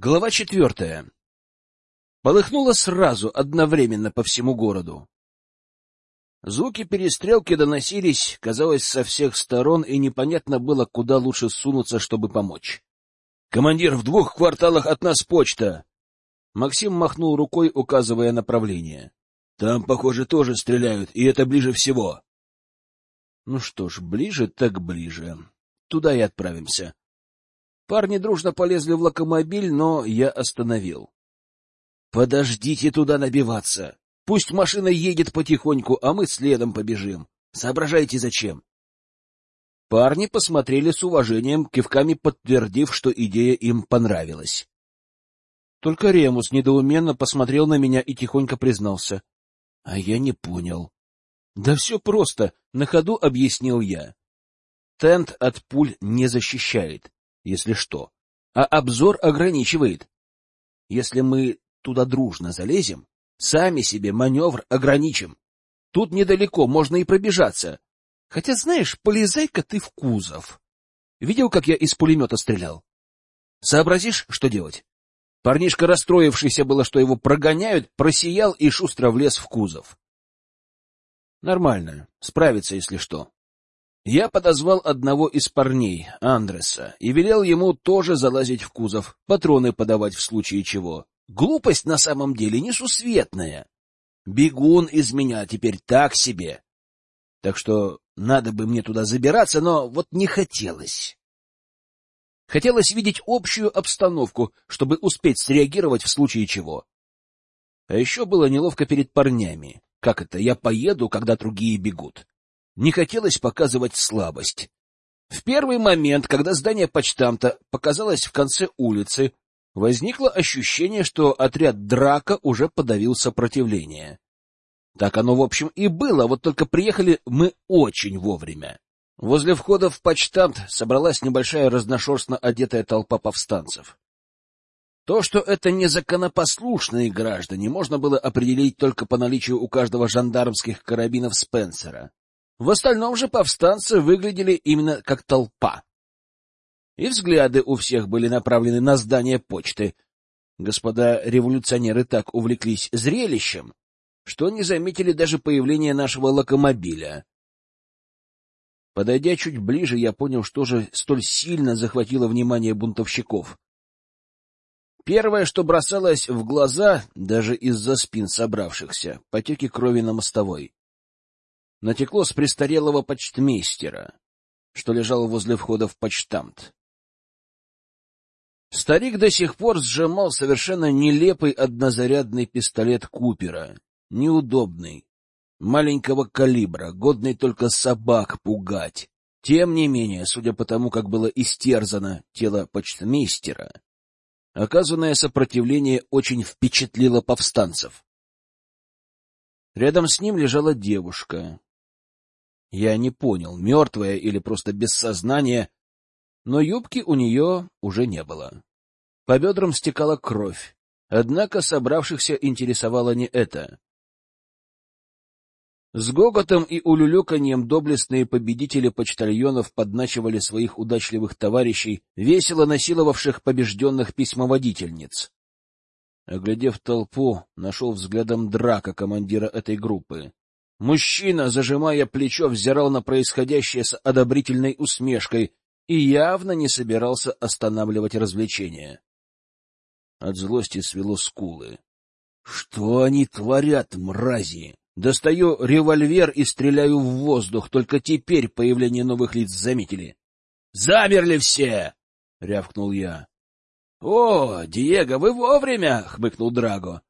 Глава четвертая. Полыхнуло сразу, одновременно по всему городу. Звуки перестрелки доносились, казалось, со всех сторон, и непонятно было, куда лучше сунуться, чтобы помочь. — Командир, в двух кварталах от нас почта! Максим махнул рукой, указывая направление. — Там, похоже, тоже стреляют, и это ближе всего. — Ну что ж, ближе так ближе. Туда и отправимся. Парни дружно полезли в локомобиль, но я остановил. — Подождите туда набиваться. Пусть машина едет потихоньку, а мы следом побежим. Соображайте, зачем. Парни посмотрели с уважением, кивками подтвердив, что идея им понравилась. Только Ремус недоуменно посмотрел на меня и тихонько признался. — А я не понял. — Да все просто, на ходу объяснил я. Тент от пуль не защищает если что, а обзор ограничивает. Если мы туда дружно залезем, сами себе маневр ограничим. Тут недалеко, можно и пробежаться. Хотя, знаешь, полезай-ка ты в кузов. Видел, как я из пулемета стрелял? Сообразишь, что делать? Парнишка, расстроившийся было, что его прогоняют, просиял и шустро влез в кузов. Нормально, справится, если что. Я подозвал одного из парней, Андреса, и велел ему тоже залазить в кузов, патроны подавать в случае чего. Глупость на самом деле несусветная. Бегун из меня теперь так себе. Так что надо бы мне туда забираться, но вот не хотелось. Хотелось видеть общую обстановку, чтобы успеть среагировать в случае чего. А еще было неловко перед парнями. Как это, я поеду, когда другие бегут? Не хотелось показывать слабость. В первый момент, когда здание почтамта показалось в конце улицы, возникло ощущение, что отряд Драка уже подавил сопротивление. Так оно, в общем, и было, вот только приехали мы очень вовремя. Возле входа в почтамт собралась небольшая разношерстно одетая толпа повстанцев. То, что это незаконопослушные граждане, можно было определить только по наличию у каждого жандармских карабинов Спенсера. В остальном же повстанцы выглядели именно как толпа. И взгляды у всех были направлены на здание почты. Господа революционеры так увлеклись зрелищем, что не заметили даже появления нашего локомобиля. Подойдя чуть ближе, я понял, что же столь сильно захватило внимание бунтовщиков. Первое, что бросалось в глаза, даже из-за спин собравшихся, — потеки крови на мостовой натекло с престарелого почтмейстера, что лежал возле входа в почтамт. Старик до сих пор сжимал совершенно нелепый однозарядный пистолет Купера, неудобный, маленького калибра, годный только собак пугать. Тем не менее, судя по тому, как было истерзано тело почтмейстера, оказанное сопротивление очень впечатлило повстанцев. Рядом с ним лежала девушка, я не понял, мертвая или просто без сознания, но юбки у нее уже не было. По бедрам стекала кровь, однако собравшихся интересовало не это. С гоготом и улюлюканьем доблестные победители почтальонов подначивали своих удачливых товарищей, весело насиловавших побежденных письмоводительниц. Оглядев толпу, нашел взглядом драка командира этой группы. Мужчина, зажимая плечо, взирал на происходящее с одобрительной усмешкой и явно не собирался останавливать развлечение. От злости свело скулы. Что они творят, мрази? Достаю револьвер и стреляю в воздух, только теперь появление новых лиц заметили. «Замерли все!» — рявкнул я. «О, Диего, вы вовремя!» — хмыкнул Драго.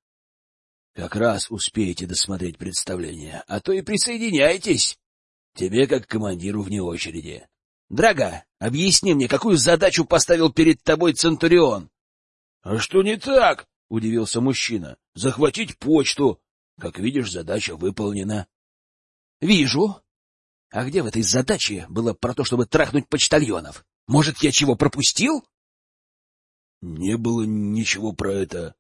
Как раз успеете досмотреть представление, а то и присоединяйтесь. Тебе как командиру вне очереди. Драга, объясни мне, какую задачу поставил перед тобой Центурион? — А что не так? — удивился мужчина. — Захватить почту. Как видишь, задача выполнена. — Вижу. А где в этой задаче было про то, чтобы трахнуть почтальонов? Может, я чего пропустил? — Не было ничего про это.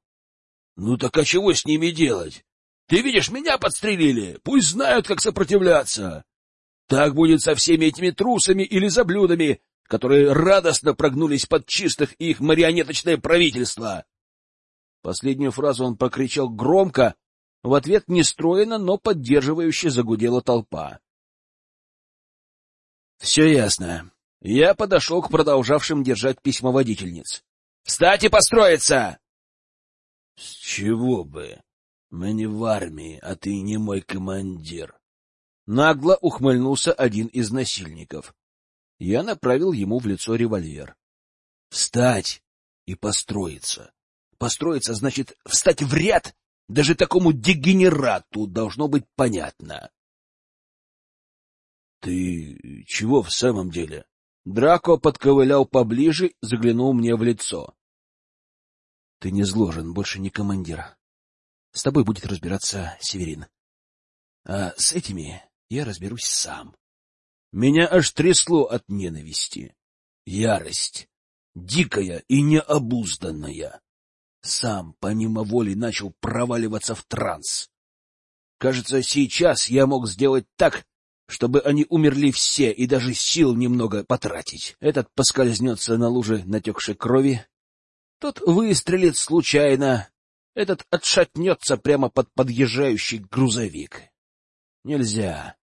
Ну так а чего с ними делать? Ты видишь, меня подстрелили. Пусть знают, как сопротивляться. Так будет со всеми этими трусами или заблюдами, которые радостно прогнулись под чистых их марионеточное правительство. Последнюю фразу он прокричал громко, в ответ нестроенно, но поддерживающе загудела толпа. Все ясно. Я подошел к продолжавшим держать письмоводительниц. «Встать и построиться!» «С чего бы? Мы не в армии, а ты не мой командир». Нагло ухмыльнулся один из насильников. Я направил ему в лицо револьвер. «Встать и построиться. Построиться значит встать в ряд. Даже такому дегенерату должно быть понятно». «Ты чего в самом деле?» Драко подковылял поближе, заглянул мне в лицо. — Ты не зложен, больше не командир. С тобой будет разбираться Северин. А с этими я разберусь сам. Меня аж трясло от ненависти. Ярость. Дикая и необузданная. Сам, помимо воли, начал проваливаться в транс. Кажется, сейчас я мог сделать так, чтобы они умерли все и даже сил немного потратить. Этот поскользнется на луже натекшей крови, тот выстрелит случайно, этот отшатнется прямо под подъезжающий грузовик. Нельзя.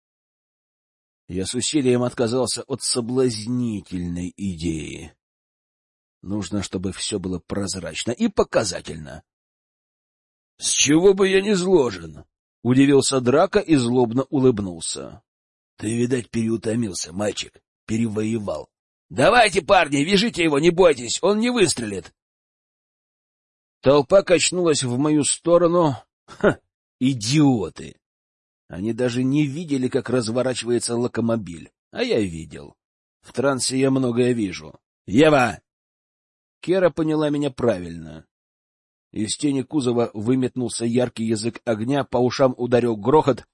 Я с усилием отказался от соблазнительной идеи. Нужно, чтобы все было прозрачно и показательно. — С чего бы я не зложен? — удивился Драка и злобно улыбнулся. Ты, видать, переутомился, мальчик. Перевоевал. Давайте, парни, вяжите его, не бойтесь, он не выстрелит. Толпа качнулась в мою сторону. Ха, идиоты! Они даже не видели, как разворачивается локомобиль. А я видел. В трансе я многое вижу. Ева! Кера поняла меня правильно. Из тени кузова выметнулся яркий язык огня, по ушам ударил грохот,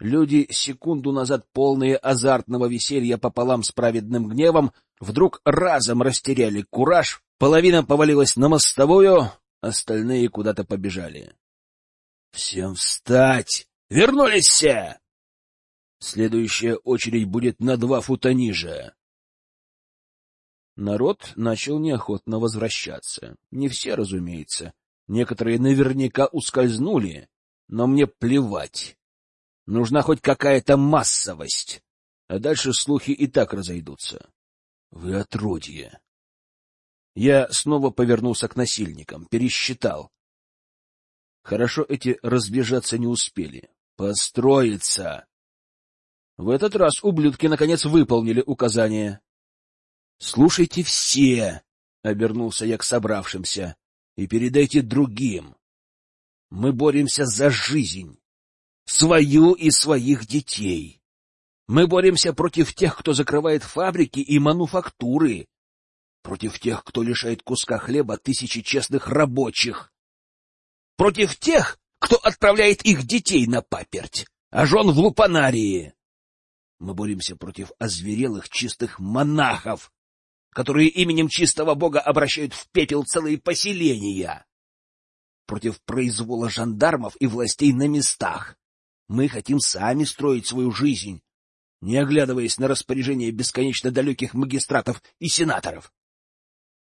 Люди, секунду назад полные азартного веселья пополам с праведным гневом, вдруг разом растеряли кураж, половина повалилась на мостовую, остальные куда-то побежали. — Всем встать! Вернулись все! Следующая очередь будет на два фута ниже. Народ начал неохотно возвращаться. Не все, разумеется. Некоторые наверняка ускользнули, но мне плевать. Нужна хоть какая-то массовость, а дальше слухи и так разойдутся. Вы отродье. Я снова повернулся к насильникам, пересчитал. Хорошо эти разбежаться не успели. Построиться! В этот раз ублюдки наконец выполнили указание. — Слушайте все! — обернулся я к собравшимся. — И передайте другим. Мы боремся за жизнь свою и своих детей. Мы боремся против тех, кто закрывает фабрики и мануфактуры, против тех, кто лишает куска хлеба тысячи честных рабочих, против тех, кто отправляет их детей на паперть, а жен в лупанарии. Мы боремся против озверелых чистых монахов, которые именем чистого бога обращают в пепел целые поселения, против произвола жандармов и властей на местах, мы хотим сами строить свою жизнь, не оглядываясь на распоряжение бесконечно далеких магистратов и сенаторов.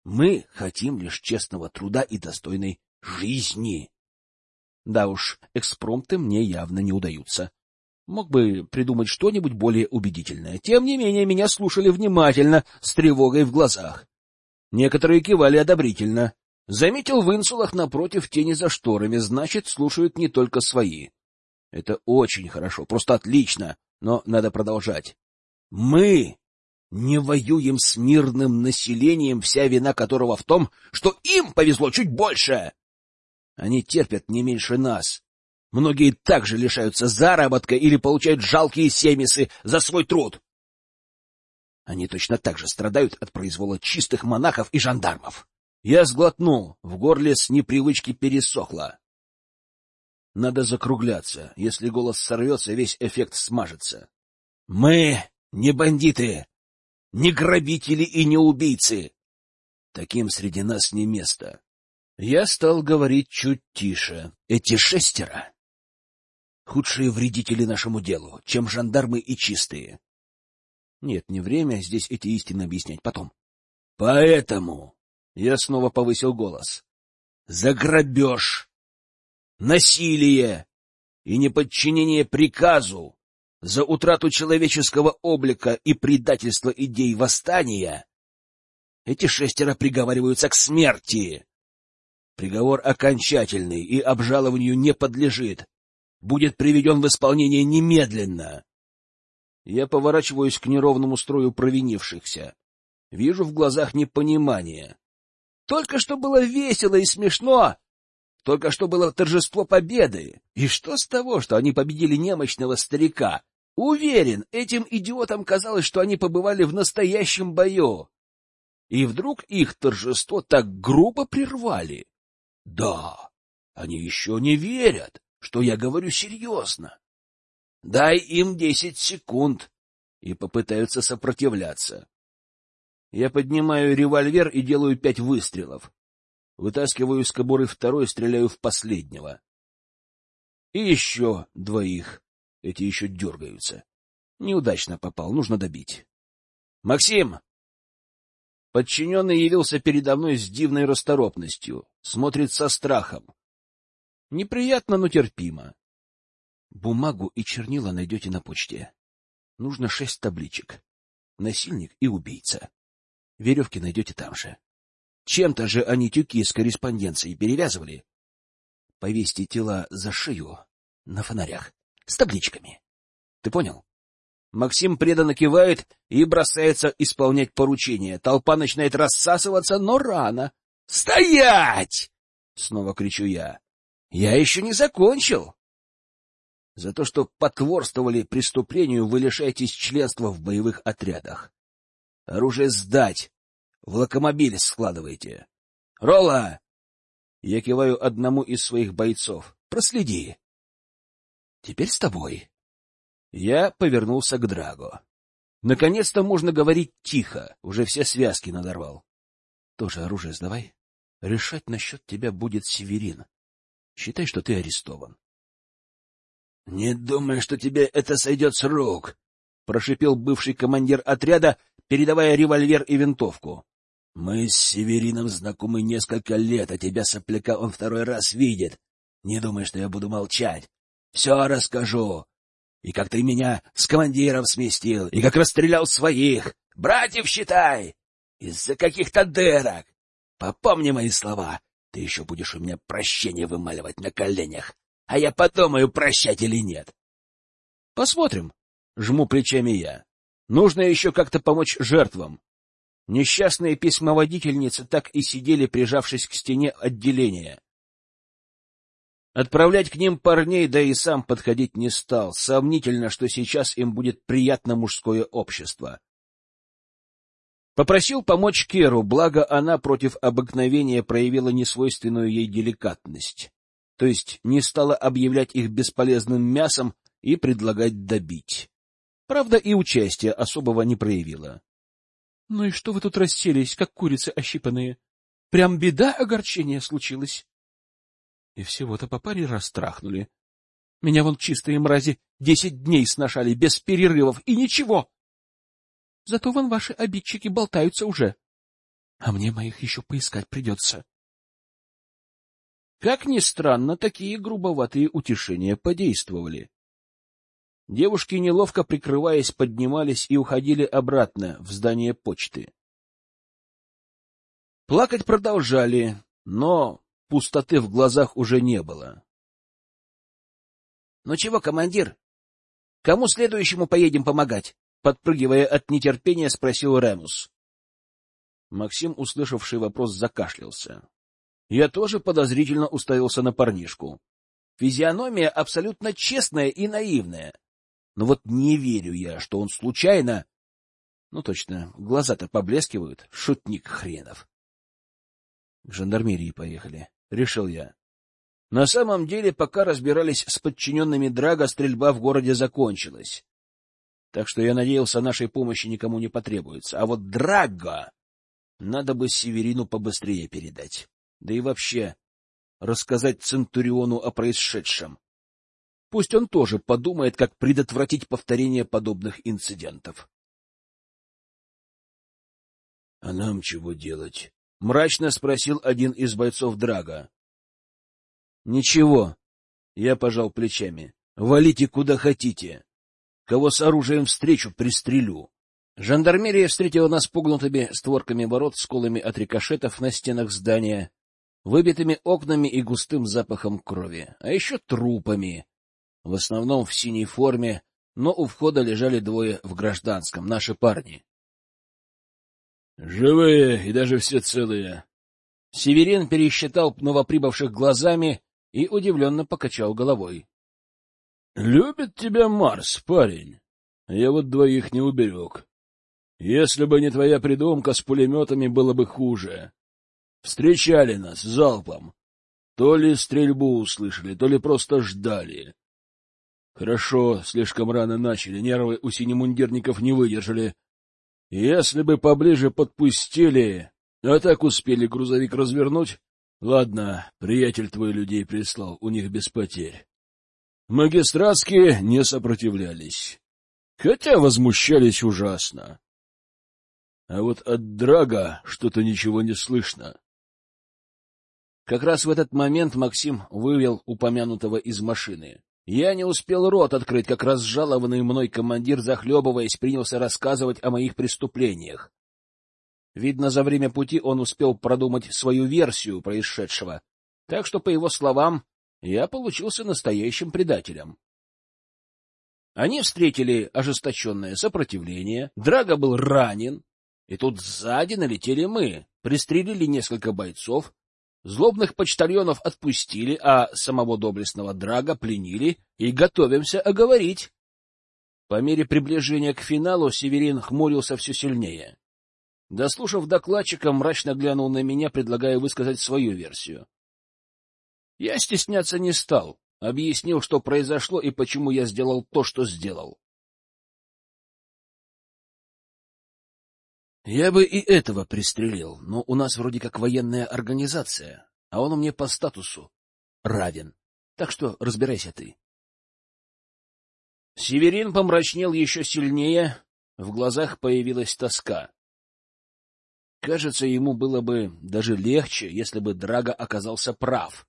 Мы хотим лишь честного труда и достойной жизни. Да уж, экспромты мне явно не удаются. Мог бы придумать что-нибудь более убедительное. Тем не менее, меня слушали внимательно, с тревогой в глазах. Некоторые кивали одобрительно. Заметил в инсулах напротив тени за шторами, значит, слушают не только свои. Это очень хорошо, просто отлично, но надо продолжать. Мы не воюем с мирным населением, вся вина которого в том, что им повезло чуть больше. Они терпят не меньше нас. Многие также лишаются заработка или получают жалкие семисы за свой труд. Они точно так же страдают от произвола чистых монахов и жандармов. Я сглотнул, в горле с непривычки пересохло. Надо закругляться. Если голос сорвется, весь эффект смажется. Мы не бандиты, не грабители и не убийцы. Таким среди нас не место. Я стал говорить чуть тише. Эти шестеро — худшие вредители нашему делу, чем жандармы и чистые. Нет, не время здесь эти истины объяснять, потом. Поэтому я снова повысил голос. За грабеж, насилие и неподчинение приказу, за утрату человеческого облика и предательство идей восстания эти шестеро приговариваются к смерти. Приговор окончательный и обжалованию не подлежит. Будет приведен в исполнение немедленно. Я поворачиваюсь к неровному строю провинившихся. Вижу в глазах непонимание. Только что было весело и смешно. Только что было торжество победы. И что с того, что они победили немощного старика? Уверен, этим идиотам казалось, что они побывали в настоящем бою. И вдруг их торжество так грубо прервали. Да, они еще не верят, что я говорю серьезно. Дай им десять секунд, и попытаются сопротивляться. Я поднимаю револьвер и делаю пять выстрелов. Вытаскиваю из кобуры второй, стреляю в последнего. И еще двоих. Эти еще дергаются. Неудачно попал, нужно добить. — Максим! Подчиненный явился передо мной с дивной расторопностью, смотрит со страхом. Неприятно, но терпимо. Бумагу и чернила найдете на почте. Нужно шесть табличек. Насильник и убийца. Веревки найдете там же. Чем-то же они тюки с корреспонденцией перевязывали. Повесьте тела за шею на фонарях с табличками. Ты понял? Максим преданно кивает и бросается исполнять поручение. Толпа начинает рассасываться, но рано. «Стоять!» — снова кричу я. «Я еще не закончил!» За то, что потворствовали преступлению, вы лишаетесь членства в боевых отрядах. Оружие сдать. В локомобиль складывайте. Ролла! Я киваю одному из своих бойцов. Проследи. Теперь с тобой. Я повернулся к Драго. Наконец-то можно говорить тихо, уже все связки надорвал. Тоже оружие сдавай. Решать насчет тебя будет Северин. Считай, что ты арестован. — Не думай, что тебе это сойдет с рук, — прошипел бывший командир отряда, передавая револьвер и винтовку. — Мы с Северином знакомы несколько лет, а тебя, сопляка, он второй раз видит. Не думай, что я буду молчать. Все расскажу. И как ты меня с командиром сместил, и как расстрелял своих. Братьев считай! Из-за каких-то дырок. Попомни мои слова. Ты еще будешь у меня прощение вымаливать на коленях. А я подумаю, прощать или нет. Посмотрим. Жму плечами я. Нужно еще как-то помочь жертвам. Несчастные письмоводительницы так и сидели, прижавшись к стене отделения. Отправлять к ним парней, да и сам подходить не стал. Сомнительно, что сейчас им будет приятно мужское общество. Попросил помочь Керу, благо она против обыкновения проявила несвойственную ей деликатность. То есть не стала объявлять их бесполезным мясом и предлагать добить. Правда, и участия особого не проявила. — Ну и что вы тут расселись, как курицы ощипанные? Прям беда огорчения случилась. И всего-то по паре растрахнули. Меня вон чистые мрази десять дней сношали без перерывов, и ничего. Зато вон ваши обидчики болтаются уже. А мне моих еще поискать придется. Как ни странно, такие грубоватые утешения подействовали. Девушки, неловко прикрываясь, поднимались и уходили обратно в здание почты. Плакать продолжали, но Пустоты в глазах уже не было. — Ну чего, командир? Кому следующему поедем помогать? Подпрыгивая от нетерпения, спросил Ремус. Максим, услышавший вопрос, закашлялся. Я тоже подозрительно уставился на парнишку. Физиономия абсолютно честная и наивная. Но вот не верю я, что он случайно... Ну точно, глаза-то поблескивают, шутник хренов. К жандармерии поехали решил я. На самом деле, пока разбирались с подчиненными Драга, стрельба в городе закончилась. Так что я надеялся, нашей помощи никому не потребуется. А вот Драга надо бы Северину побыстрее передать. Да и вообще рассказать Центуриону о происшедшем. Пусть он тоже подумает, как предотвратить повторение подобных инцидентов. — А нам чего делать? — мрачно спросил один из бойцов Драга. — Ничего. Я пожал плечами. — Валите куда хотите. Кого с оружием встречу, пристрелю. Жандармерия встретила нас погнутыми створками ворот, сколами от рикошетов на стенах здания, выбитыми окнами и густым запахом крови, а еще трупами, в основном в синей форме, но у входа лежали двое в гражданском, наши парни. «Живые и даже все целые». Северин пересчитал новоприбывших глазами и удивленно покачал головой. «Любит тебя Марс, парень. Я вот двоих не уберег. Если бы не твоя придумка с пулеметами, было бы хуже. Встречали нас залпом. То ли стрельбу услышали, то ли просто ждали. Хорошо, слишком рано начали, нервы у синемундирников не выдержали. Если бы поближе подпустили, а так успели грузовик развернуть... Ладно, приятель твой людей прислал, у них без потерь. Магистратские не сопротивлялись, хотя возмущались ужасно а вот от Драга что-то ничего не слышно. Как раз в этот момент Максим вывел упомянутого из машины. Я не успел рот открыть, как разжалованный мной командир, захлебываясь, принялся рассказывать о моих преступлениях. Видно, за время пути он успел продумать свою версию происшедшего, так что, по его словам, я получился настоящим предателем. Они встретили ожесточенное сопротивление, Драго был ранен, и тут сзади налетели мы, пристрелили несколько бойцов, злобных почтальонов отпустили, а самого доблестного Драга пленили и готовимся оговорить. По мере приближения к финалу Северин хмурился все сильнее. Дослушав докладчика, мрачно глянул на меня, предлагая высказать свою версию. Я стесняться не стал, объяснил, что произошло и почему я сделал то, что сделал. Я бы и этого пристрелил, но у нас вроде как военная организация, а он мне по статусу равен. Так что разбирайся ты. Северин помрачнел еще сильнее, в глазах появилась тоска. Кажется, ему было бы даже легче, если бы Драго оказался прав.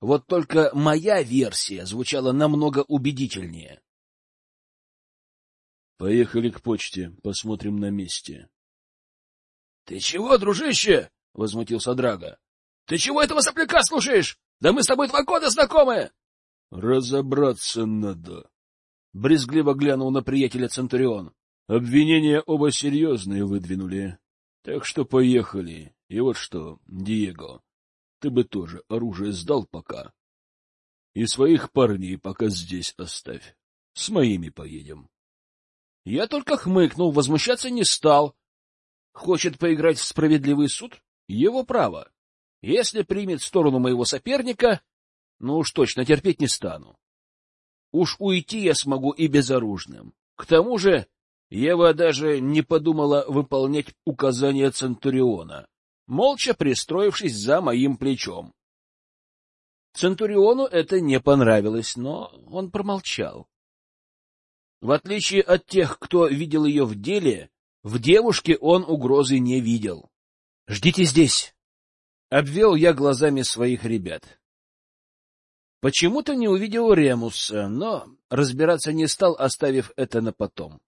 Вот только моя версия звучала намного убедительнее. — Поехали к почте, посмотрим на месте. — Ты чего, дружище? — возмутился Драго. — Ты чего этого сопляка слушаешь? Да мы с тобой два года знакомы! — Разобраться надо. Брезгливо глянул на приятеля Центурион. Обвинения оба серьезные выдвинули. Так что поехали. И вот что, Диего, ты бы тоже оружие сдал пока. И своих парней пока здесь оставь. С моими поедем. Я только хмыкнул, возмущаться не стал. Хочет поиграть в справедливый суд? Его право. Если примет сторону моего соперника, ну уж точно терпеть не стану. Уж уйти я смогу и безоружным. К тому же Ева даже не подумала выполнять указания Центуриона, молча пристроившись за моим плечом. Центуриону это не понравилось, но он промолчал. В отличие от тех, кто видел ее в деле, в девушке он угрозы не видел. — Ждите здесь! — обвел я глазами своих ребят. Почему-то не увидел Ремуса, но разбираться не стал, оставив это на потом.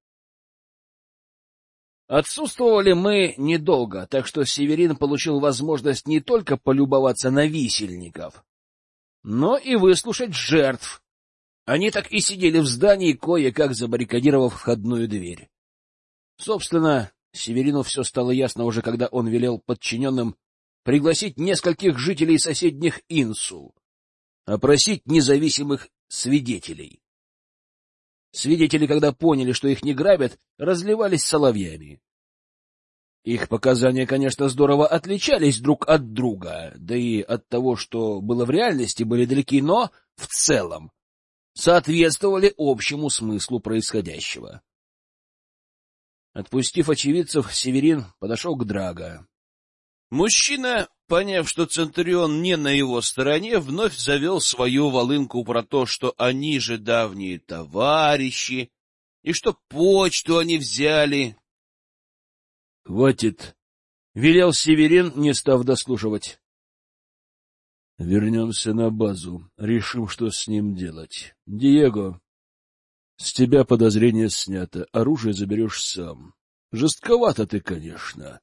Отсутствовали мы недолго, так что Северин получил возможность не только полюбоваться на висельников, но и выслушать жертв. Они так и сидели в здании, кое-как забаррикадировав входную дверь. Собственно, Северину все стало ясно уже, когда он велел подчиненным пригласить нескольких жителей соседних Инсул, опросить независимых свидетелей. Свидетели, когда поняли, что их не грабят, разливались соловьями. Их показания, конечно, здорово отличались друг от друга, да и от того, что было в реальности, были далеки, но в целом соответствовали общему смыслу происходящего. Отпустив очевидцев, Северин подошел к Драго. Мужчина, поняв, что Центурион не на его стороне, вновь завел свою волынку про то, что они же давние товарищи, и что почту они взяли. — Хватит Велел Северин, не став дослушивать. Вернемся на базу, решим, что с ним делать. Диего, с тебя подозрение снято, оружие заберешь сам. Жестковато ты, конечно.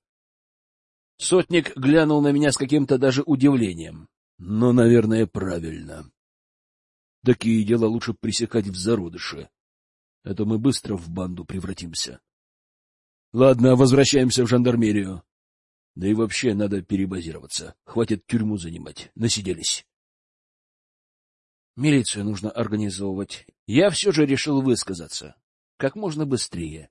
Сотник глянул на меня с каким-то даже удивлением. Но, наверное, правильно. Такие дела лучше пресекать в зародыше, а то мы быстро в банду превратимся. Ладно, возвращаемся в жандармерию. Да и вообще надо перебазироваться. Хватит тюрьму занимать. Насиделись. Милицию нужно организовывать. Я все же решил высказаться. Как можно быстрее.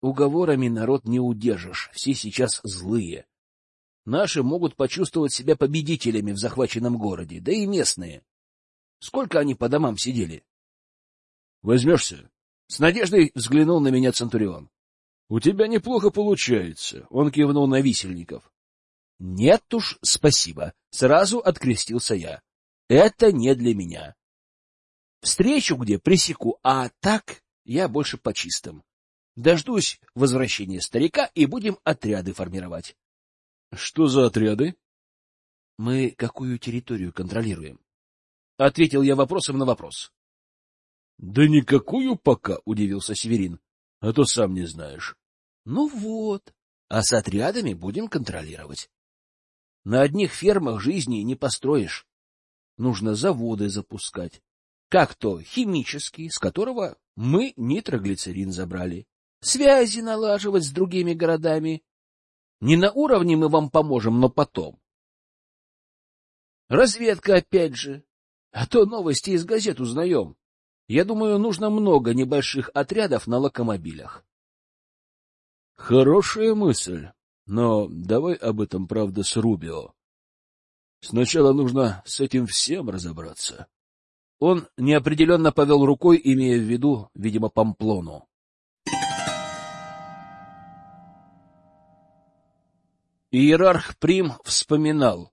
Уговорами народ не удержишь. Все сейчас злые. Наши могут почувствовать себя победителями в захваченном городе, да и местные. Сколько они по домам сидели? — Возьмешься? С надеждой взглянул на меня Центурион. — У тебя неплохо получается, — он кивнул на висельников. — Нет уж, спасибо, — сразу открестился я. — Это не для меня. Встречу где пресеку, а так я больше по чистым. Дождусь возвращения старика и будем отряды формировать. — Что за отряды? — Мы какую территорию контролируем? — ответил я вопросом на вопрос. — Да никакую пока, — удивился Северин, — а то сам не знаешь. — Ну вот, а с отрядами будем контролировать. На одних фермах жизни не построишь. Нужно заводы запускать. Как то химический, с которого мы нитроглицерин забрали. Связи налаживать с другими городами, не на уровне мы вам поможем, но потом. Разведка опять же. А то новости из газет узнаем. Я думаю, нужно много небольших отрядов на локомобилях. Хорошая мысль, но давай об этом, правда, с Рубио. Сначала нужно с этим всем разобраться. Он неопределенно повел рукой, имея в виду, видимо, Памплону. Иерарх Прим вспоминал.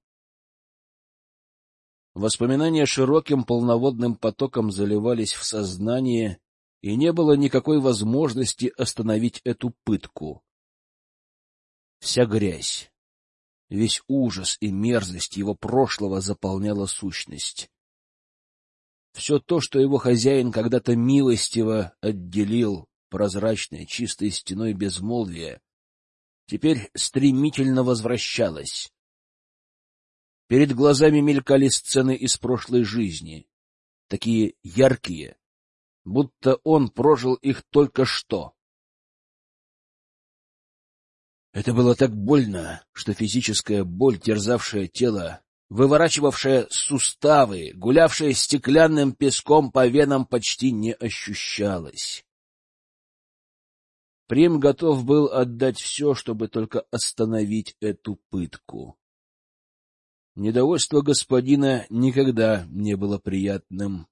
Воспоминания широким полноводным потоком заливались в сознание, и не было никакой возможности остановить эту пытку. Вся грязь, весь ужас и мерзость его прошлого заполняла сущность. Все то, что его хозяин когда-то милостиво отделил прозрачной чистой стеной безмолвия, теперь стремительно возвращалась. Перед глазами мелькали сцены из прошлой жизни, такие яркие, будто он прожил их только что. Это было так больно, что физическая боль, терзавшая тело, выворачивавшая суставы, гулявшая стеклянным песком по венам, почти не ощущалась. Прим готов был отдать все, чтобы только остановить эту пытку. Недовольство господина никогда не было приятным,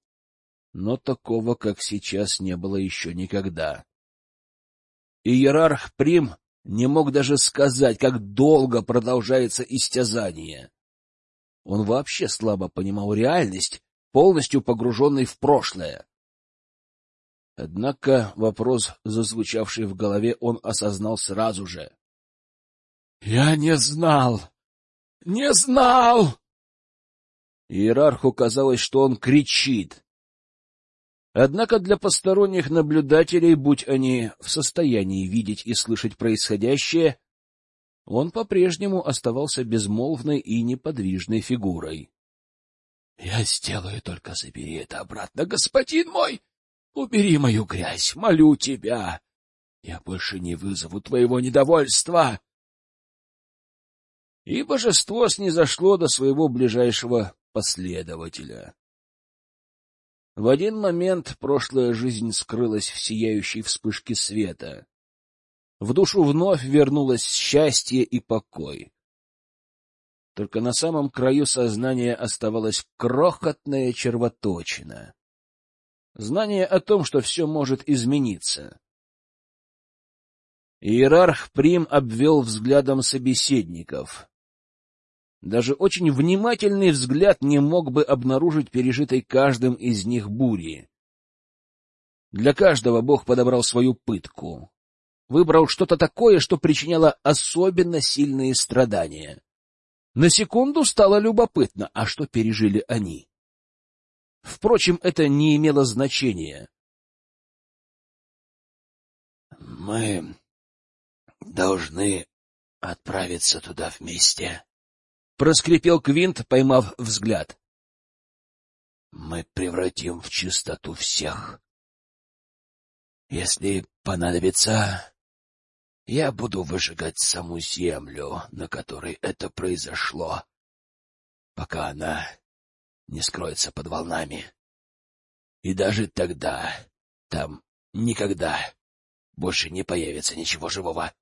но такого, как сейчас, не было еще никогда. Иерарх Прим не мог даже сказать, как долго продолжается истязание. Он вообще слабо понимал реальность, полностью погруженный в прошлое. Однако вопрос, зазвучавший в голове, он осознал сразу же. — Я не знал! Не знал! Иерарху казалось, что он кричит. Однако для посторонних наблюдателей, будь они в состоянии видеть и слышать происходящее, он по-прежнему оставался безмолвной и неподвижной фигурой. — Я сделаю, только забери это обратно, господин мой! Убери мою грязь, молю тебя. Я больше не вызову твоего недовольства. И божество снизошло до своего ближайшего последователя. В один момент прошлая жизнь скрылась в сияющей вспышке света. В душу вновь вернулось счастье и покой. Только на самом краю сознания оставалась крохотная червоточина знание о том, что все может измениться. Иерарх Прим обвел взглядом собеседников. Даже очень внимательный взгляд не мог бы обнаружить пережитой каждым из них бури. Для каждого Бог подобрал свою пытку. Выбрал что-то такое, что причиняло особенно сильные страдания. На секунду стало любопытно, а что пережили они? Впрочем, это не имело значения. Мы должны отправиться туда вместе. Проскрипел Квинт, поймав взгляд. Мы превратим в чистоту всех. Если понадобится, я буду выжигать саму землю, на которой это произошло, пока она не скроется под волнами. И даже тогда там никогда больше не появится ничего живого.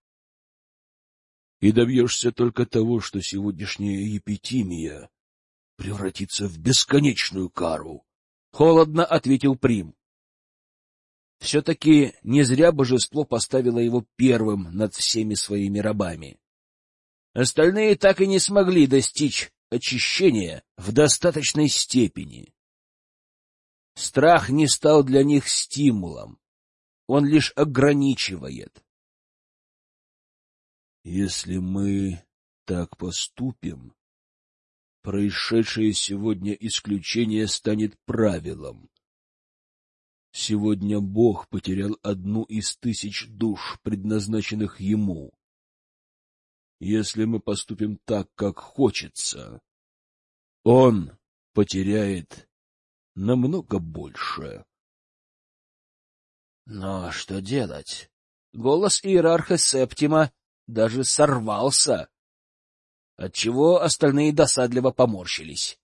И добьешься только того, что сегодняшняя епитимия превратится в бесконечную кару. Холодно ответил Прим. Все-таки не зря божество поставило его первым над всеми своими рабами. Остальные так и не смогли достичь очищения в достаточной степени. Страх не стал для них стимулом, он лишь ограничивает. Если мы так поступим, происшедшее сегодня исключение станет правилом. Сегодня Бог потерял одну из тысяч душ, предназначенных Ему. Если мы поступим так, как хочется, Он потеряет намного больше. Но что делать? Голос иерарха Септима даже сорвался, отчего остальные досадливо поморщились.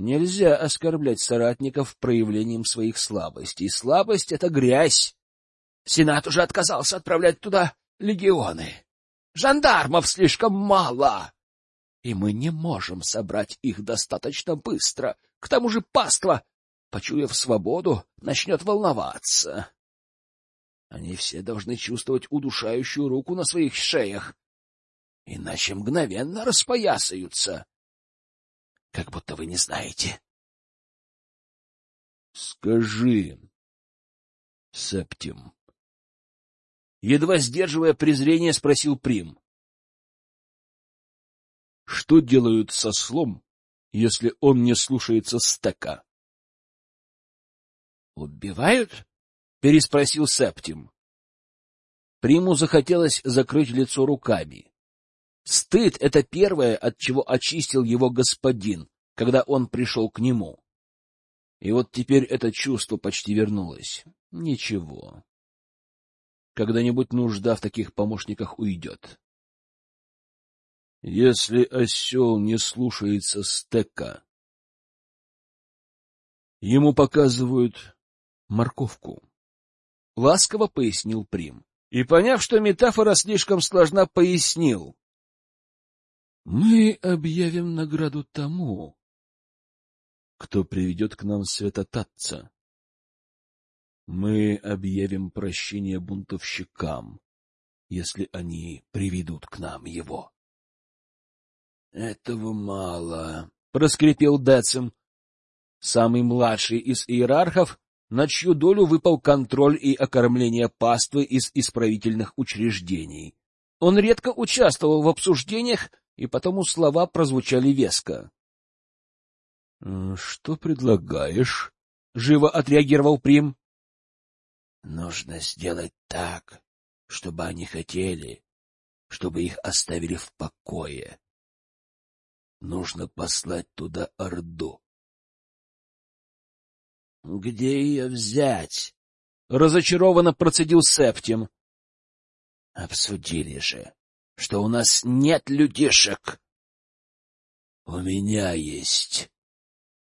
Нельзя оскорблять соратников проявлением своих слабостей. Слабость — это грязь. Сенат уже отказался отправлять туда легионы. Жандармов слишком мало, и мы не можем собрать их достаточно быстро. К тому же паства почуяв свободу, начнет волноваться. Они все должны чувствовать удушающую руку на своих шеях, иначе мгновенно распоясаются. Как будто вы не знаете. — Скажи, Септим. Едва сдерживая презрение, спросил Прим. — Что делают со слом, если он не слушается стека? Убивают? переспросил Септим. Приму захотелось закрыть лицо руками. Стыд — это первое, от чего очистил его господин, когда он пришел к нему. И вот теперь это чувство почти вернулось. Ничего. Когда-нибудь нужда в таких помощниках уйдет. Если осел не слушается стека, ему показывают морковку. Ласково пояснил Прим. И, поняв, что метафора слишком сложна, пояснил. Мы объявим награду тому, кто приведет к нам святотатца. Мы объявим прощение бунтовщикам, если они приведут к нам его. — Этого мало, — проскрипел Децим, самый младший из иерархов, на чью долю выпал контроль и окормление паствы из исправительных учреждений. Он редко участвовал в обсуждениях, и потому слова прозвучали веско. «Э, — Что предлагаешь? — живо отреагировал Прим. — Нужно сделать так, чтобы они хотели, чтобы их оставили в покое. Нужно послать туда Орду. — Где ее взять? — разочарованно процедил Септим. — Обсудили же, что у нас нет людишек. — У меня есть.